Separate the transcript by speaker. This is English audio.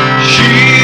Speaker 1: She